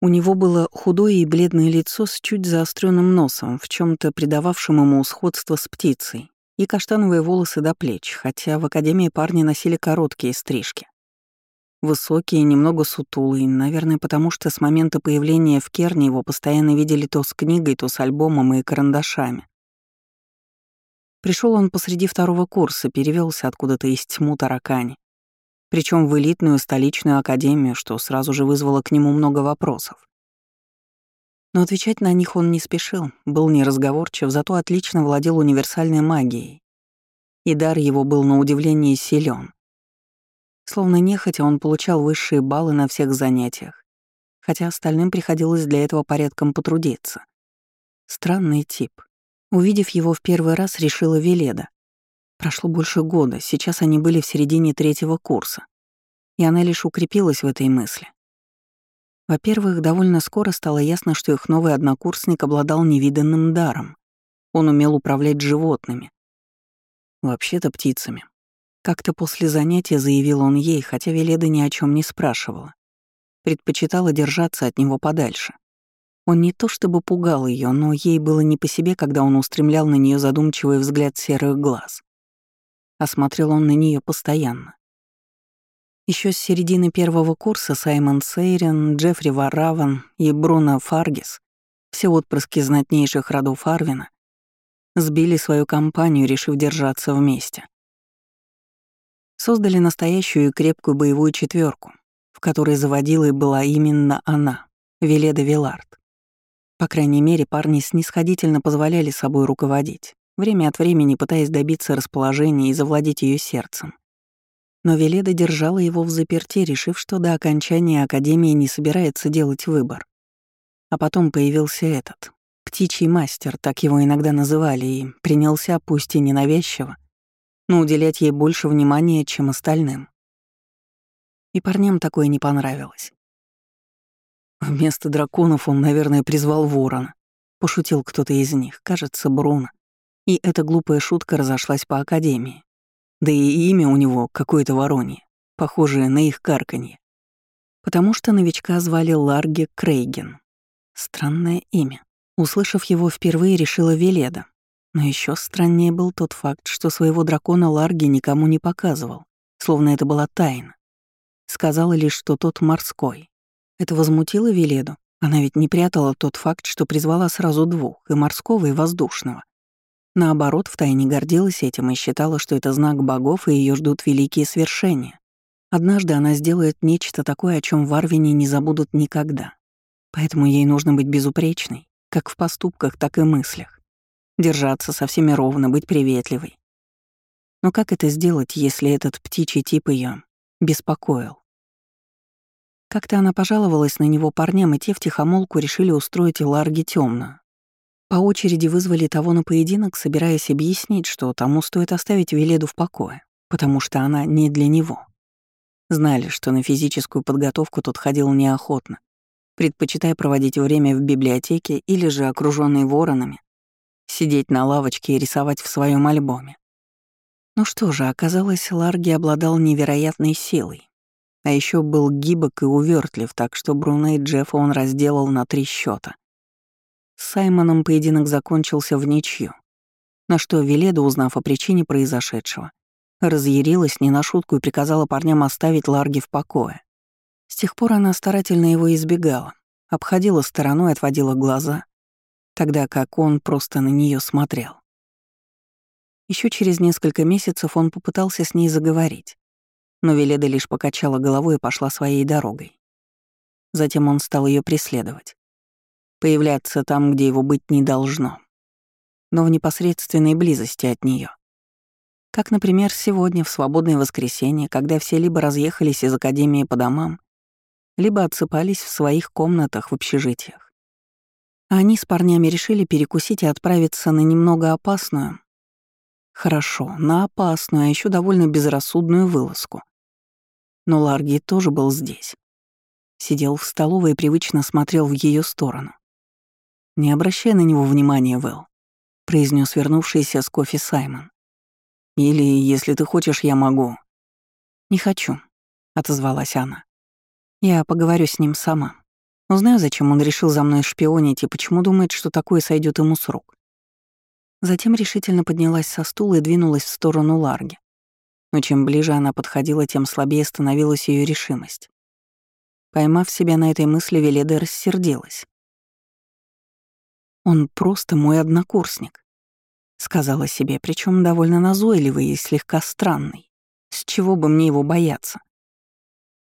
У него было худое и бледное лицо с чуть заостренным носом, в чем то придававшем ему сходство с птицей, и каштановые волосы до плеч, хотя в академии парни носили короткие стрижки. Высокий и немного сутулый, наверное, потому что с момента появления в Керне его постоянно видели то с книгой, то с альбомом и карандашами. Пришел он посреди второго курса, перевелся откуда-то из тьму таракани. Причем в элитную столичную академию, что сразу же вызвало к нему много вопросов. Но отвечать на них он не спешил, был неразговорчив, зато отлично владел универсальной магией. И дар его был на удивление силен. Словно нехотя он получал высшие баллы на всех занятиях, хотя остальным приходилось для этого порядком потрудиться. Странный тип. Увидев его в первый раз, решила Веледа. Прошло больше года, сейчас они были в середине третьего курса, и она лишь укрепилась в этой мысли. Во-первых, довольно скоро стало ясно, что их новый однокурсник обладал невиданным даром. Он умел управлять животными. Вообще-то птицами. Как-то после занятия заявил он ей, хотя Веледа ни о чем не спрашивала. Предпочитала держаться от него подальше. Он не то чтобы пугал ее, но ей было не по себе, когда он устремлял на нее задумчивый взгляд серых глаз. Осмотрел он на нее постоянно. Еще с середины первого курса Саймон Сейрен, Джеффри Вараван и Бруно Фаргис, все отпрыски знатнейших родов Арвина, сбили свою компанию, решив держаться вместе создали настоящую и крепкую боевую четверку, в которой заводилой была именно она, Веледа Вилард. По крайней мере, парни снисходительно позволяли собой руководить, время от времени пытаясь добиться расположения и завладеть ее сердцем. Но Веледа держала его в заперти, решив, что до окончания Академии не собирается делать выбор. А потом появился этот, птичий мастер, так его иногда называли, и принялся, пусть и ненавязчиво, но уделять ей больше внимания, чем остальным. И парням такое не понравилось. Вместо драконов он, наверное, призвал ворона. Пошутил кто-то из них, кажется, Бруно. И эта глупая шутка разошлась по Академии. Да и имя у него какое-то воронье, похожее на их карканье. Потому что новичка звали Ларги Крейген. Странное имя. Услышав его впервые, решила Веледа, но еще страннее был тот факт, что своего дракона Ларги никому не показывал, словно это была тайна. Сказала лишь, что тот морской. Это возмутило Веледу. Она ведь не прятала тот факт, что призвала сразу двух, и морского, и воздушного. Наоборот, втайне гордилась этим и считала, что это знак богов, и ее ждут великие свершения. Однажды она сделает нечто такое, о чем в Арвине не забудут никогда. Поэтому ей нужно быть безупречной, как в поступках, так и мыслях держаться со всеми ровно, быть приветливой. Но как это сделать, если этот птичий тип ее беспокоил? Как-то она пожаловалась на него парням, и те втихомолку решили устроить Ларги темную. По очереди вызвали того на поединок, собираясь объяснить, что тому стоит оставить Веледу в покое, потому что она не для него. Знали, что на физическую подготовку тот ходил неохотно, предпочитая проводить время в библиотеке или же окруженный воронами, сидеть на лавочке и рисовать в своем альбоме. Ну что же, оказалось, Ларги обладал невероятной силой. А еще был гибок и увертлив, так что Бруно и Джеффа он разделал на три счета. С Саймоном поединок закончился в ничью, на что Веледа, узнав о причине произошедшего, разъярилась не на шутку и приказала парням оставить Ларги в покое. С тех пор она старательно его избегала, обходила стороной, отводила глаза, тогда как он просто на нее смотрел. Еще через несколько месяцев он попытался с ней заговорить, но Веледа лишь покачала головой и пошла своей дорогой. Затем он стал ее преследовать, появляться там, где его быть не должно, но в непосредственной близости от нее. Как, например, сегодня, в свободное воскресенье, когда все либо разъехались из академии по домам, либо отсыпались в своих комнатах в общежитиях. А они с парнями решили перекусить и отправиться на немного опасную. Хорошо, на опасную, а еще довольно безрассудную вылазку. Но Ларги тоже был здесь. Сидел в столовой и привычно смотрел в ее сторону. «Не обращай на него внимания, Вэл», — произнес вернувшийся с кофе Саймон. «Или, если ты хочешь, я могу». «Не хочу», — отозвалась она. «Я поговорю с ним сама». Узнаю, зачем он решил за мной шпионить и почему думает, что такое сойдет ему с рук. Затем решительно поднялась со стула и двинулась в сторону Ларги. Но чем ближе она подходила, тем слабее становилась ее решимость. Поймав себя на этой мысли, Веледа рассердилась. «Он просто мой однокурсник», — сказала себе, причем довольно назойливый и слегка странный. С чего бы мне его бояться?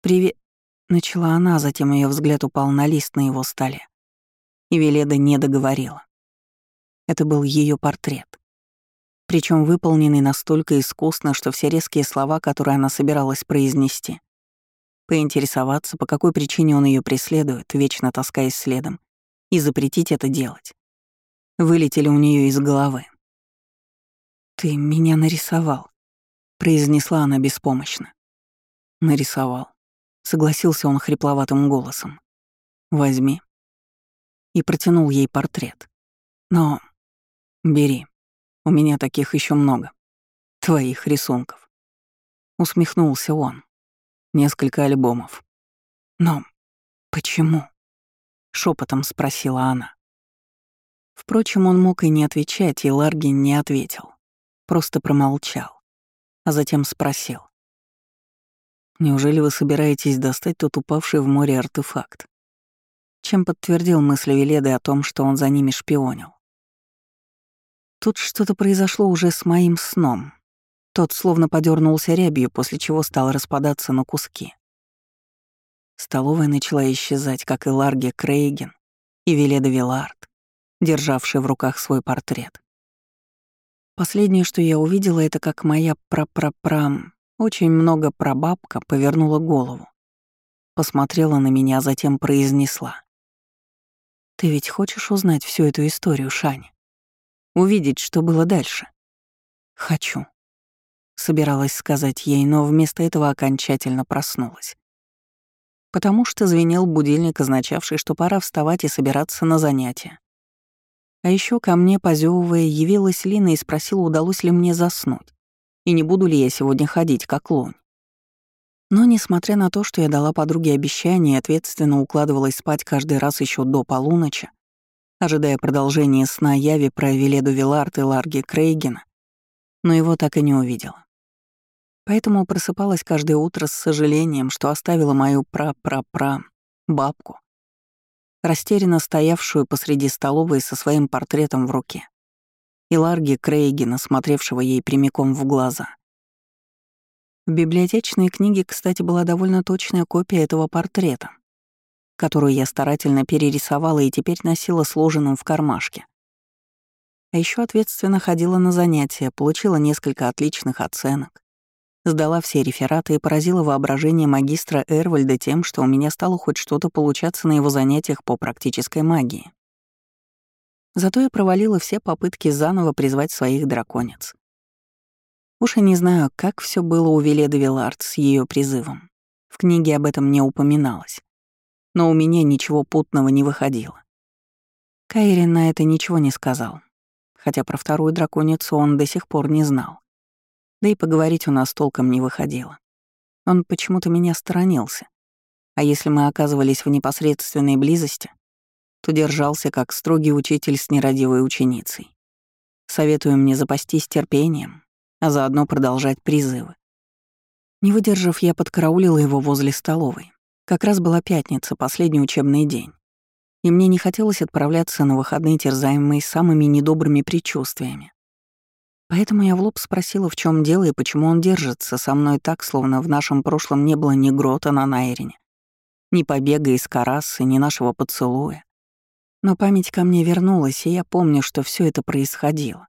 «Привет», — начала она, затем ее взгляд упал на лист на его столе. И Веледа не договорила. Это был ее портрет. Причем выполненный настолько искусно, что все резкие слова, которые она собиралась произнести, поинтересоваться, по какой причине он ее преследует, вечно таскаясь следом, и запретить это делать, вылетели у нее из головы. «Ты меня нарисовал», — произнесла она беспомощно. «Нарисовал», Согласился он хрипловатым голосом. «Возьми». И протянул ей портрет. «Но бери. У меня таких еще много. Твоих рисунков». Усмехнулся он. Несколько альбомов. «Но почему?» — шепотом спросила она. Впрочем, он мог и не отвечать, и Ларгин не ответил. Просто промолчал. А затем спросил. Неужели вы собираетесь достать тот упавший в море артефакт? Чем подтвердил мысли Веледы о том, что он за ними шпионил. Тут что-то произошло уже с моим сном. Тот словно подернулся рябью, после чего стал распадаться на куски. Столовая начала исчезать, как и Ларги Крейген и Веледа Вилард, державшие в руках свой портрет. Последнее, что я увидела, это как моя прапрапрам очень много прабабка повернула голову, посмотрела на меня, а затем произнесла. «Ты ведь хочешь узнать всю эту историю, Шани? Увидеть, что было дальше?» «Хочу», — собиралась сказать ей, но вместо этого окончательно проснулась. Потому что звенел будильник, означавший, что пора вставать и собираться на занятия. А еще ко мне, позевывая, явилась Лина и спросила, удалось ли мне заснуть и не буду ли я сегодня ходить, как лунь. Но, несмотря на то, что я дала подруге обещание и ответственно укладывалась спать каждый раз еще до полуночи, ожидая продолжения сна Яви про Веледу Вилард и Ларги Крейгена, но его так и не увидела. Поэтому просыпалась каждое утро с сожалением, что оставила мою пра-пра-пра бабку, растерянно стоявшую посреди столовой со своим портретом в руке и Ларги Крейгена, смотревшего ей прямиком в глаза. В библиотечной книге, кстати, была довольно точная копия этого портрета, которую я старательно перерисовала и теперь носила сложенным в кармашке. А еще ответственно ходила на занятия, получила несколько отличных оценок, сдала все рефераты и поразила воображение магистра Эрвальда тем, что у меня стало хоть что-то получаться на его занятиях по практической магии. Зато я провалила все попытки заново призвать своих драконец. Уж и не знаю, как все было у Веледы Вилард с ее призывом. В книге об этом не упоминалось. Но у меня ничего путного не выходило. Кайрин на это ничего не сказал, хотя про вторую драконицу он до сих пор не знал. Да и поговорить у нас толком не выходило. Он почему-то меня сторонился. А если мы оказывались в непосредственной близости, то держался как строгий учитель с нерадивой ученицей. Советую мне запастись терпением, а заодно продолжать призывы. Не выдержав, я подкараулила его возле столовой. Как раз была пятница, последний учебный день. И мне не хотелось отправляться на выходные, терзаемые самыми недобрыми предчувствиями. Поэтому я в лоб спросила, в чем дело и почему он держится со мной так, словно в нашем прошлом не было ни грота на Найрине, ни побега из Карасы, ни нашего поцелуя. Но память ко мне вернулась, и я помню, что все это происходило.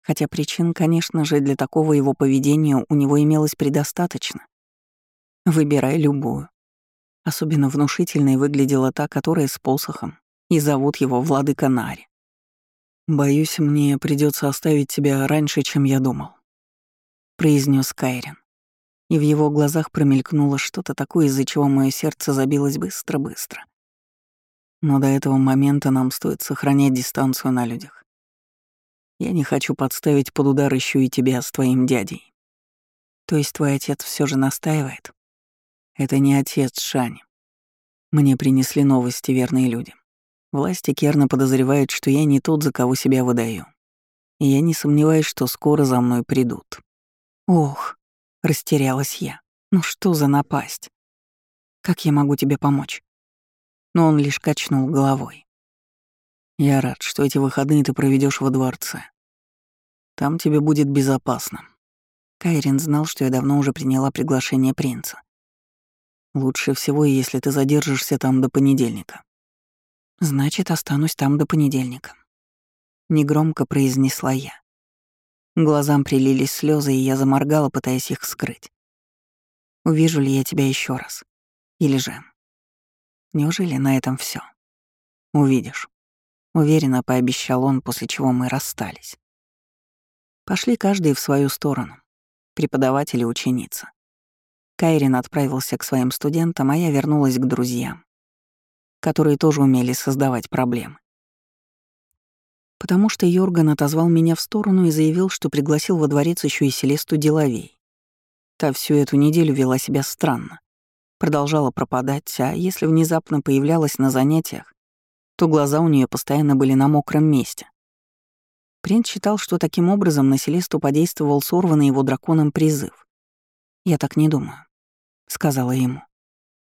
Хотя причин, конечно же, для такого его поведения у него имелось предостаточно. Выбирай любую. Особенно внушительной выглядела та, которая с посохом, и зовут его Владыка Нари. «Боюсь, мне придется оставить тебя раньше, чем я думал», — произнес Кайрин. И в его глазах промелькнуло что-то такое, из-за чего мое сердце забилось быстро-быстро. Но до этого момента нам стоит сохранять дистанцию на людях. Я не хочу подставить под удар еще и тебя с твоим дядей. То есть твой отец все же настаивает? Это не отец Шани. Мне принесли новости верные люди. Власти Керна подозревают, что я не тот, за кого себя выдаю. И я не сомневаюсь, что скоро за мной придут. Ох, растерялась я. Ну что за напасть? Как я могу тебе помочь? Но он лишь качнул головой. Я рад, что эти выходные ты проведешь во дворце. Там тебе будет безопасно. Кайрин знал, что я давно уже приняла приглашение принца. Лучше всего, если ты задержишься там до понедельника. Значит, останусь там до понедельника. Негромко произнесла я. Глазам прилились слезы, и я заморгала, пытаясь их скрыть. Увижу ли я тебя еще раз? Или же... Неужели на этом все? Увидишь. Уверенно пообещал он, после чего мы расстались. Пошли каждый в свою сторону. Преподаватель и ученица. Кайрин отправился к своим студентам, а я вернулась к друзьям, которые тоже умели создавать проблемы. Потому что Йорган отозвал меня в сторону и заявил, что пригласил во дворец еще и Селесту Деловей. Та всю эту неделю вела себя странно. Продолжала пропадать, а если внезапно появлялась на занятиях, то глаза у нее постоянно были на мокром месте. Принц считал, что таким образом на Селесту подействовал сорванный его драконом призыв. «Я так не думаю», — сказала ему.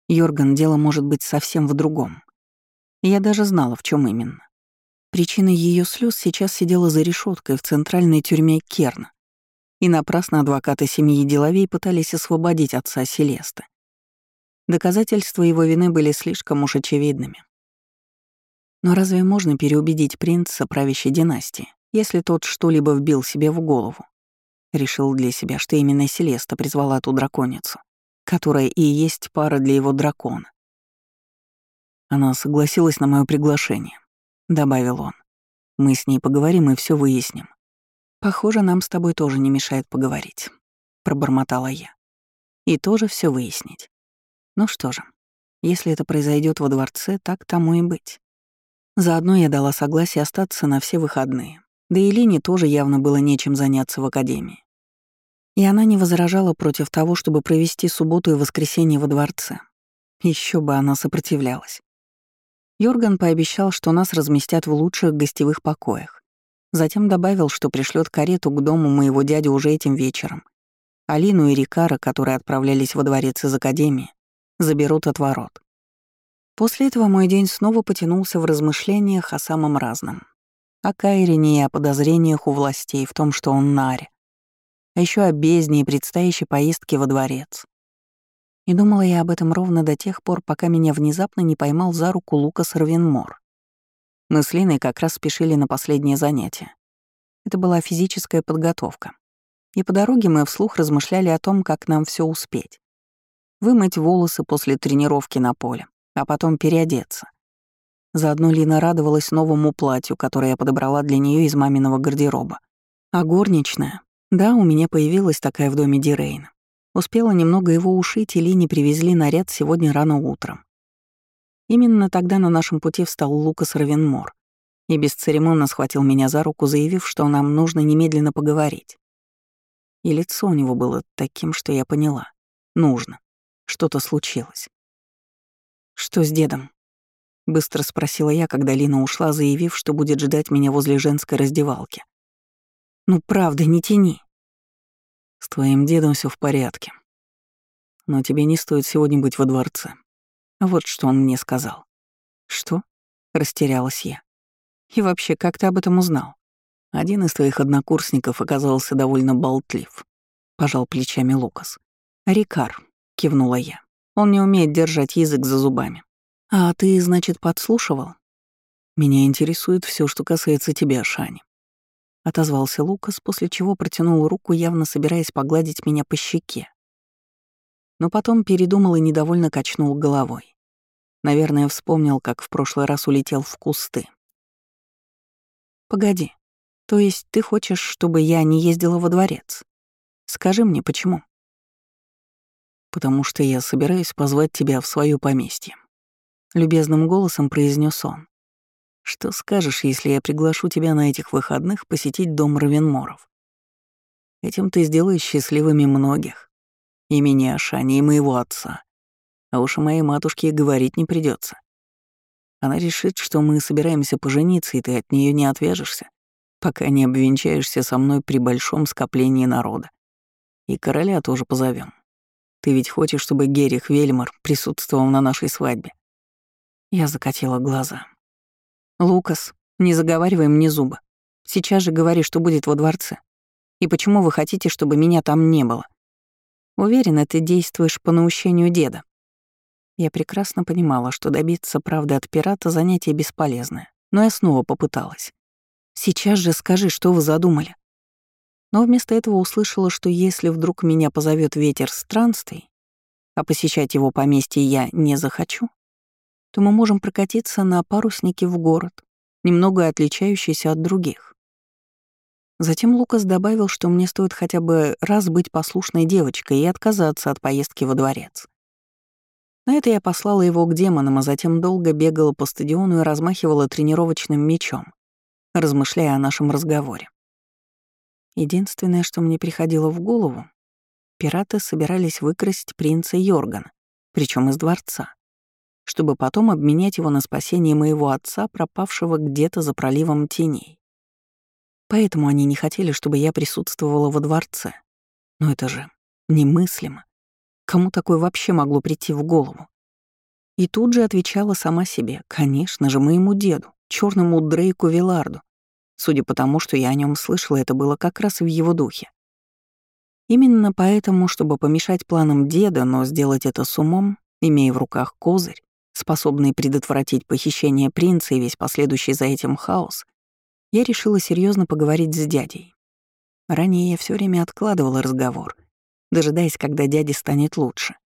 «Йорган, дело может быть совсем в другом. Я даже знала, в чем именно. Причиной ее слез сейчас сидела за решеткой в центральной тюрьме Керна. И напрасно адвокаты семьи Деловей пытались освободить отца Селесты. Доказательства его вины были слишком уж очевидными. Но разве можно переубедить принца правящей династии, если тот что-либо вбил себе в голову? Решил для себя, что именно Селеста призвала ту драконицу, которая и есть пара для его дракона. Она согласилась на мое приглашение, добавил он. Мы с ней поговорим и все выясним. Похоже, нам с тобой тоже не мешает поговорить, пробормотала я. И тоже все выяснить. Ну что же, если это произойдет во дворце, так тому и быть. Заодно я дала согласие остаться на все выходные. Да и Лине тоже явно было нечем заняться в академии. И она не возражала против того, чтобы провести субботу и воскресенье во дворце. Еще бы она сопротивлялась. Йорган пообещал, что нас разместят в лучших гостевых покоях. Затем добавил, что пришлет карету к дому моего дяди уже этим вечером. Алину и Рикара, которые отправлялись во дворец из академии, заберут от ворот. После этого мой день снова потянулся в размышлениях о самом разном. О Кайрине и о подозрениях у властей в том, что он Наре. А еще о бездне и предстоящей поездке во дворец. И думала я об этом ровно до тех пор, пока меня внезапно не поймал за руку Лукас Равенмор. Мы с Линой как раз спешили на последнее занятие. Это была физическая подготовка. И по дороге мы вслух размышляли о том, как нам все успеть вымыть волосы после тренировки на поле, а потом переодеться. Заодно Лина радовалась новому платью, которое я подобрала для нее из маминого гардероба. А горничная? Да, у меня появилась такая в доме Дирейна. Успела немного его ушить, и Лине привезли наряд сегодня рано утром. Именно тогда на нашем пути встал Лукас Равенмор и бесцеремонно схватил меня за руку, заявив, что нам нужно немедленно поговорить. И лицо у него было таким, что я поняла. Нужно. Что-то случилось. «Что с дедом?» — быстро спросила я, когда Лина ушла, заявив, что будет ждать меня возле женской раздевалки. «Ну правда, не тяни». «С твоим дедом все в порядке. Но тебе не стоит сегодня быть во дворце». Вот что он мне сказал. «Что?» — растерялась я. «И вообще, как ты об этом узнал?» Один из твоих однокурсников оказался довольно болтлив. Пожал плечами Лукас. Рикар, — кивнула я. «Он не умеет держать язык за зубами». «А ты, значит, подслушивал?» «Меня интересует все, что касается тебя, Шани». Отозвался Лукас, после чего протянул руку, явно собираясь погладить меня по щеке. Но потом передумал и недовольно качнул головой. Наверное, вспомнил, как в прошлый раз улетел в кусты. «Погоди, то есть ты хочешь, чтобы я не ездила во дворец? Скажи мне, почему?» потому что я собираюсь позвать тебя в свое поместье», — любезным голосом произнес он. «Что скажешь, если я приглашу тебя на этих выходных посетить дом Равенморов? Этим ты сделаешь счастливыми многих. И меня, Шани, и моего отца. А уж о моей матушке и говорить не придется. Она решит, что мы собираемся пожениться, и ты от нее не отвяжешься, пока не обвенчаешься со мной при большом скоплении народа. И короля тоже позовем. Ты ведь хочешь, чтобы Герих Вельмар присутствовал на нашей свадьбе?» Я закатила глаза. «Лукас, не заговаривай мне зубы. Сейчас же говори, что будет во дворце. И почему вы хотите, чтобы меня там не было? Уверена, ты действуешь по наущению деда». Я прекрасно понимала, что добиться правды от пирата — занятие бесполезное, но я снова попыталась. «Сейчас же скажи, что вы задумали?» но вместо этого услышала, что если вдруг меня позовет ветер странствий, а посещать его поместье я не захочу, то мы можем прокатиться на паруснике в город, немного отличающийся от других. Затем Лукас добавил, что мне стоит хотя бы раз быть послушной девочкой и отказаться от поездки во дворец. На это я послала его к демонам, а затем долго бегала по стадиону и размахивала тренировочным мечом, размышляя о нашем разговоре. Единственное, что мне приходило в голову, пираты собирались выкрасть принца Йоргана, причем из дворца, чтобы потом обменять его на спасение моего отца, пропавшего где-то за проливом теней. Поэтому они не хотели, чтобы я присутствовала во дворце. Но это же немыслимо. Кому такое вообще могло прийти в голову? И тут же отвечала сама себе, конечно же, моему деду, черному Дрейку Виларду, Судя по тому, что я о нем слышала, это было как раз в его духе. Именно поэтому, чтобы помешать планам деда, но сделать это с умом, имея в руках козырь, способный предотвратить похищение принца и весь последующий за этим хаос, я решила серьезно поговорить с дядей. Ранее я все время откладывала разговор, дожидаясь, когда дяде станет лучше.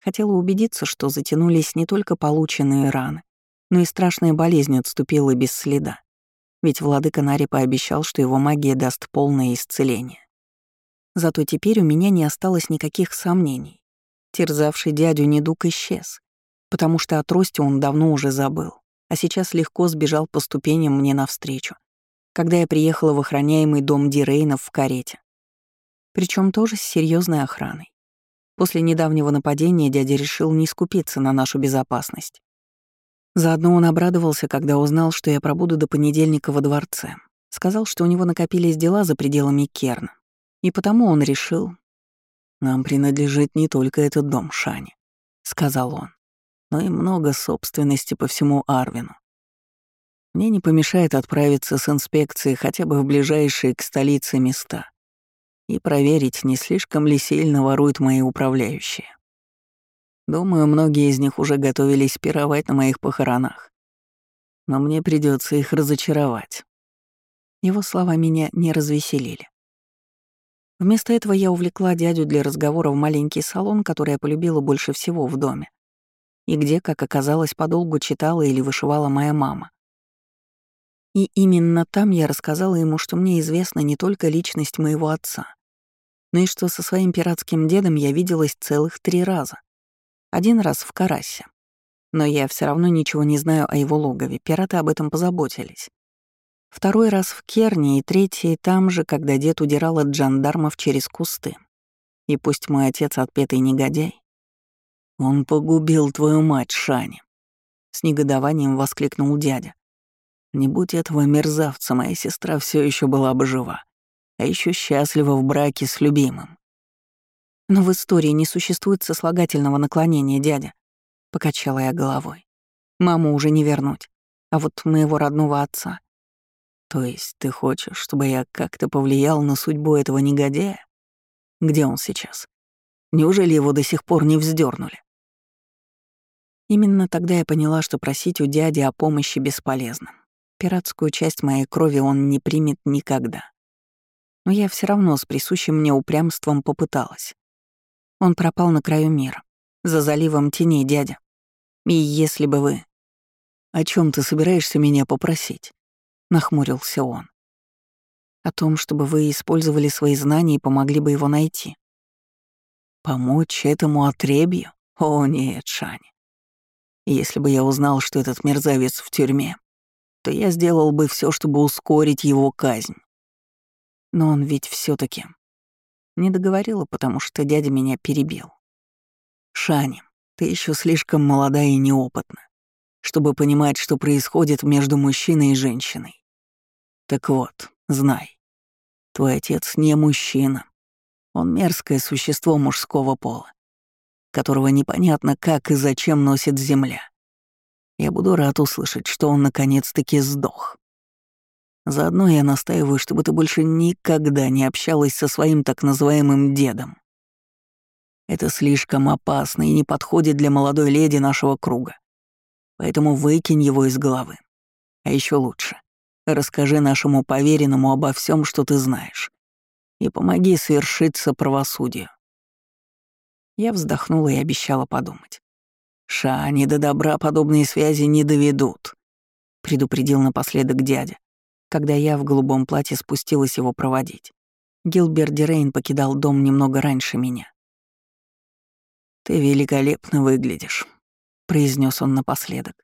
Хотела убедиться, что затянулись не только полученные раны, но и страшная болезнь отступила без следа ведь владыка Нари пообещал, что его магия даст полное исцеление. Зато теперь у меня не осталось никаких сомнений. Терзавший дядю недуг исчез, потому что о трости он давно уже забыл, а сейчас легко сбежал по ступеням мне навстречу, когда я приехала в охраняемый дом Дирейнов в карете. Причем тоже с серьезной охраной. После недавнего нападения дядя решил не скупиться на нашу безопасность Заодно он обрадовался, когда узнал, что я пробуду до понедельника во дворце. Сказал, что у него накопились дела за пределами Керна. И потому он решил... «Нам принадлежит не только этот дом, Шани», — сказал он, «но и много собственности по всему Арвину. Мне не помешает отправиться с инспекцией хотя бы в ближайшие к столице места и проверить, не слишком ли сильно воруют мои управляющие. Думаю, многие из них уже готовились пировать на моих похоронах. Но мне придется их разочаровать. Его слова меня не развеселили. Вместо этого я увлекла дядю для разговора в маленький салон, который я полюбила больше всего в доме, и где, как оказалось, подолгу читала или вышивала моя мама. И именно там я рассказала ему, что мне известна не только личность моего отца, но и что со своим пиратским дедом я виделась целых три раза. Один раз в Карасе. Но я все равно ничего не знаю о его логове, пираты об этом позаботились. Второй раз в Керне и третий там же, когда дед удирал от жандармов через кусты. И пусть мой отец отпетый негодяй. Он погубил твою мать, Шани. С негодованием воскликнул дядя. Не будь этого мерзавца, моя сестра все еще была бы жива, а еще счастлива в браке с любимым. Но в истории не существует сослагательного наклонения, дядя. Покачала я головой. Маму уже не вернуть. А вот моего родного отца. То есть ты хочешь, чтобы я как-то повлиял на судьбу этого негодяя? Где он сейчас? Неужели его до сих пор не вздернули? Именно тогда я поняла, что просить у дяди о помощи бесполезно. Пиратскую часть моей крови он не примет никогда. Но я все равно с присущим мне упрямством попыталась. Он пропал на краю мира, за заливом теней дядя. И если бы вы... «О чем ты собираешься меня попросить?» — нахмурился он. «О том, чтобы вы использовали свои знания и помогли бы его найти». «Помочь этому отребью? О нет, Шани. Если бы я узнал, что этот мерзавец в тюрьме, то я сделал бы все, чтобы ускорить его казнь. Но он ведь все таки не договорила, потому что дядя меня перебил. «Шани, Ты еще слишком молода и неопытна, чтобы понимать, что происходит между мужчиной и женщиной. Так вот, знай, твой отец не мужчина. Он мерзкое существо мужского пола, которого непонятно как и зачем носит земля. Я буду рад услышать, что он наконец-таки сдох. Заодно я настаиваю, чтобы ты больше никогда не общалась со своим так называемым дедом. Это слишком опасно и не подходит для молодой леди нашего круга. Поэтому выкинь его из головы. А еще лучше, расскажи нашему поверенному обо всем, что ты знаешь, и помоги свершиться правосудию. Я вздохнула и обещала подумать. «Шани, до добра подобные связи не доведут», — предупредил напоследок дядя, когда я в голубом платье спустилась его проводить. Гилберт Дирейн покидал дом немного раньше меня. «Ты великолепно выглядишь», — произнес он напоследок.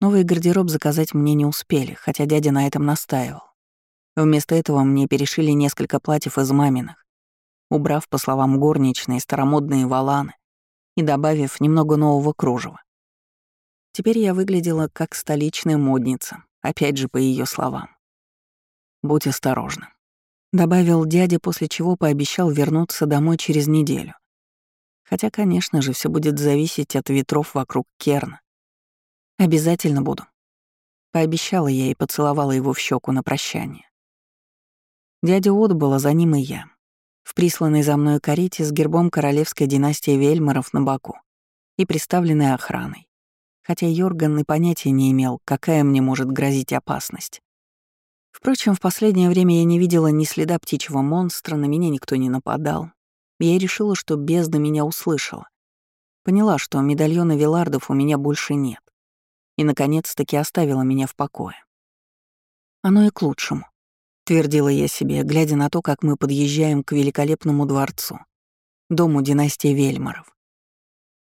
Новый гардероб заказать мне не успели, хотя дядя на этом настаивал. Вместо этого мне перешили несколько платьев из маминых, убрав, по словам горничной, старомодные валаны и добавив немного нового кружева. Теперь я выглядела как столичная модница, опять же по ее словам. «Будь осторожна», — добавил дядя, после чего пообещал вернуться домой через неделю. Хотя, конечно же, все будет зависеть от ветров вокруг Керна. Обязательно буду. Пообещала я и поцеловала его в щеку на прощание. Дядя отбыл, а за ним и я. В присланной за мной карете с гербом королевской династии Вельмаров на боку и приставленной охраной. Хотя Йорган и понятия не имел, какая мне может грозить опасность. Впрочем, в последнее время я не видела ни следа птичьего монстра, на меня никто не нападал, я решила, что бездна меня услышала. Поняла, что медальона Вилардов у меня больше нет. И, наконец-таки, оставила меня в покое. Оно и к лучшему, твердила я себе, глядя на то, как мы подъезжаем к великолепному дворцу, дому династии Вельмаров.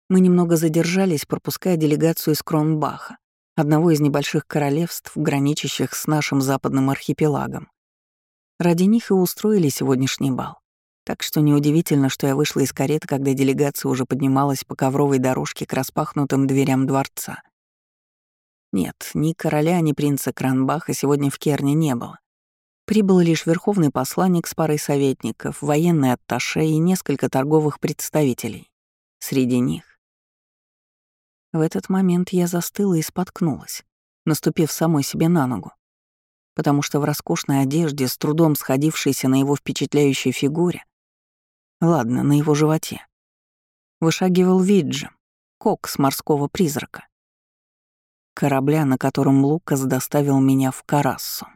Мы немного задержались, пропуская делегацию из Кронбаха, одного из небольших королевств, граничащих с нашим западным архипелагом. Ради них и устроили сегодняшний бал. Так что неудивительно, что я вышла из кареты, когда делегация уже поднималась по ковровой дорожке к распахнутым дверям дворца. Нет, ни короля, ни принца Кранбаха сегодня в Керне не было. Прибыл лишь верховный посланник с парой советников, военный атташе и несколько торговых представителей. Среди них. В этот момент я застыла и споткнулась, наступив самой себе на ногу. Потому что в роскошной одежде, с трудом сходившейся на его впечатляющей фигуре, Ладно, на его животе. Вышагивал Виджи, кокс морского призрака. Корабля, на котором Лукас доставил меня в Карассу.